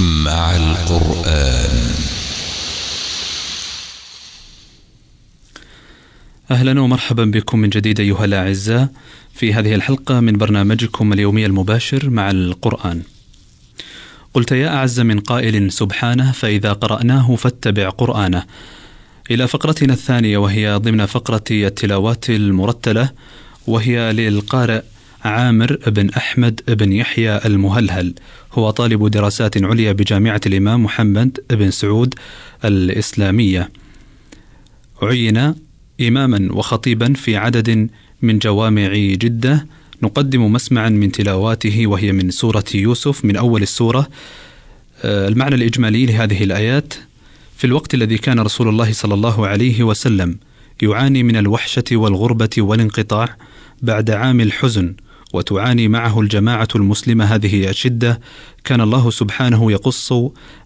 مع القرآن أهلا ومرحبا بكم من جديد أيها الأعزاء في هذه الحلقة من برنامجكم اليومي المباشر مع القرآن. قلت يا أعز من قائل سبحانه فإذا قرأناه فاتبع قرآنه. إلى فقرتنا الثانية وهي ضمن فقرة التلاوات المرتلة وهي للقارئ عامر بن أحمد بن يحيى المهلهل. هو طالب دراسات عليا بجامعة الإمام محمد بن سعود الإسلامية. عين إماما وخطيبا في عدد من جوامع جدة. نقدم مسمعا من تلاواته وهي من سورة يوسف من أول السورة. آه، المعنى الإجمالي لهذه الآيات في الوقت الذي كان رسول الله صلى الله عليه وسلم يعاني من الوحشة والغربة والانقطاع بعد عام الحزن وتعاني معه الجماعة المسلمة هذه الشدة كان الله سبحانه يقص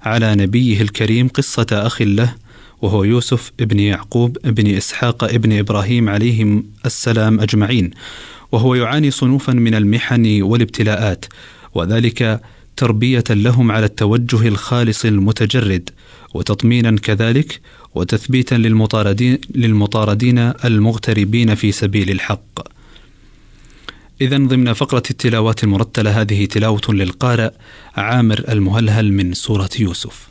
على نبيه الكريم قصة أخ له وهو يوسف ابن يعقوب ابن إسحاق ابن إبراهيم عليهم السلام أجمعين وهو يعاني صنوفا من المحن والابتلاءات وذلك تربية لهم على التوجه الخالص المتجرد وتطمينا كذلك وتثبيتا للمطاردين, للمطاردين المغتربين في سبيل الحق. إذا ضمن فقرة التلاوات المرتلة هذه تلاوة للقارئ عامر المهلهل من سورة يوسف.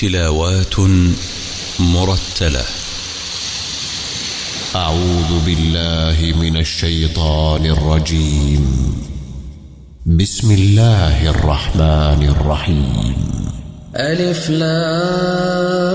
تلاوات مرتلة. أعوذ بالله من الشيطان الرجيم. بسم الله الرحمن الرحيم. ألف لام.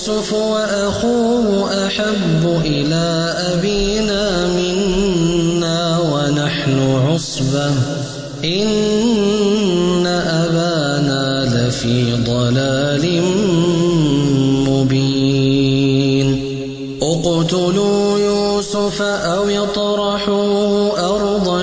ليوسف وأخوه أحب إلى أبينا منا ونحن عصبة. إن أبانا لفي ضلال مبين. اقتلوا يوسف أو اطرحوه أرضا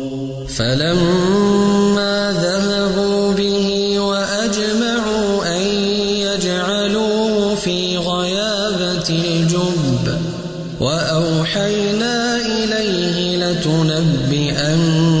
فلما ذهبوا به وأجمعوا أن يجعلوه في غيابة الجب وأوحينا إليه لتنبئنهم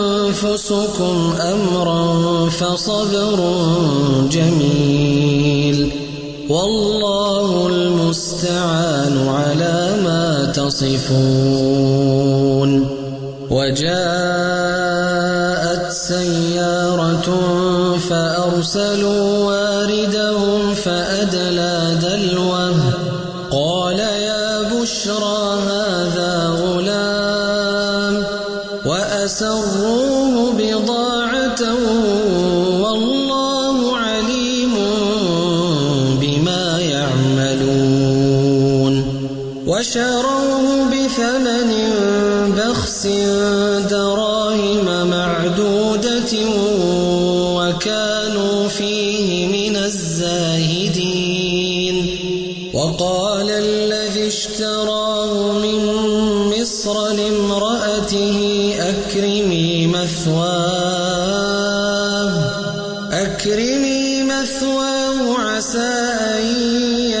أمرا فصبر جميل. والله المستعان على ما تصفون. وجاءت سيارة فأرسلوا واردهم فأدلى دلوه. قال يا بشرى وشروه بثمن بخس دراهم معدودة وكانوا فيه من الزاهدين. وقال الذي اشتراه من مصر لامرأته أكرمي مثواه أكرمي مثواه عسى أن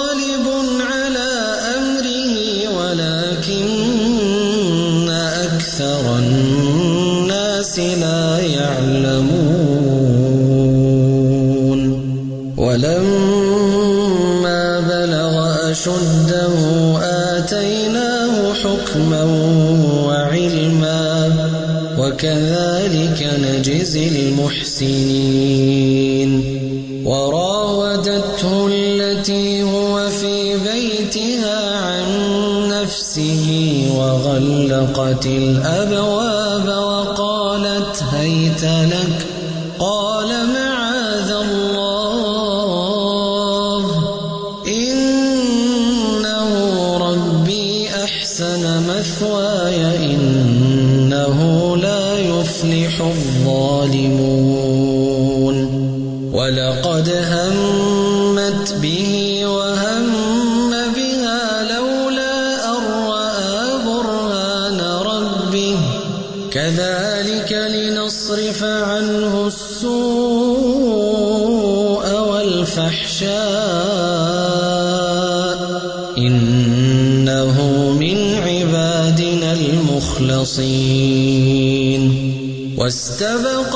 بلغ أشده آتيناه حكما وعلما وكذلك نجزي المحسنين. وراودته التي هو في بيتها عن نفسه وغلقت الأبواب مثواي إنه لا يفلح الظالمون. ولقد همت به وهم بها لولا أن رأى ربه. كذلك لنصرف عنه السوء والفحشاء. المخلصين واستبق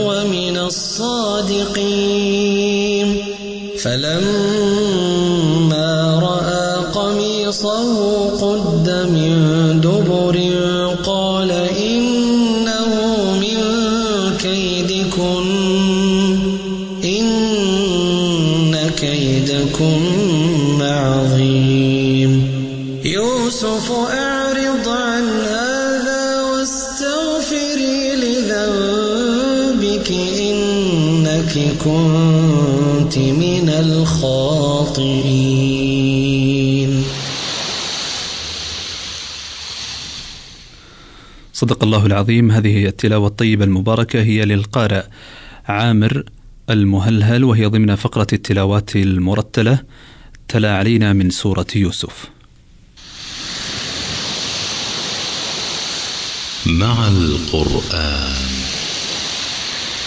الصادقين. فلما رأى قميصه قد من دبر قال إنه من كيدكن. إن كيدكن عظيم يوسف أعرض إنك كنت من الخاطئين. صدق الله العظيم هذه التلاوة الطيبة المباركة هي للقارئ عامر المهلهل وهي ضمن فقرة التلاوات المرتلة تلا علينا من سورة يوسف. مع القرآن.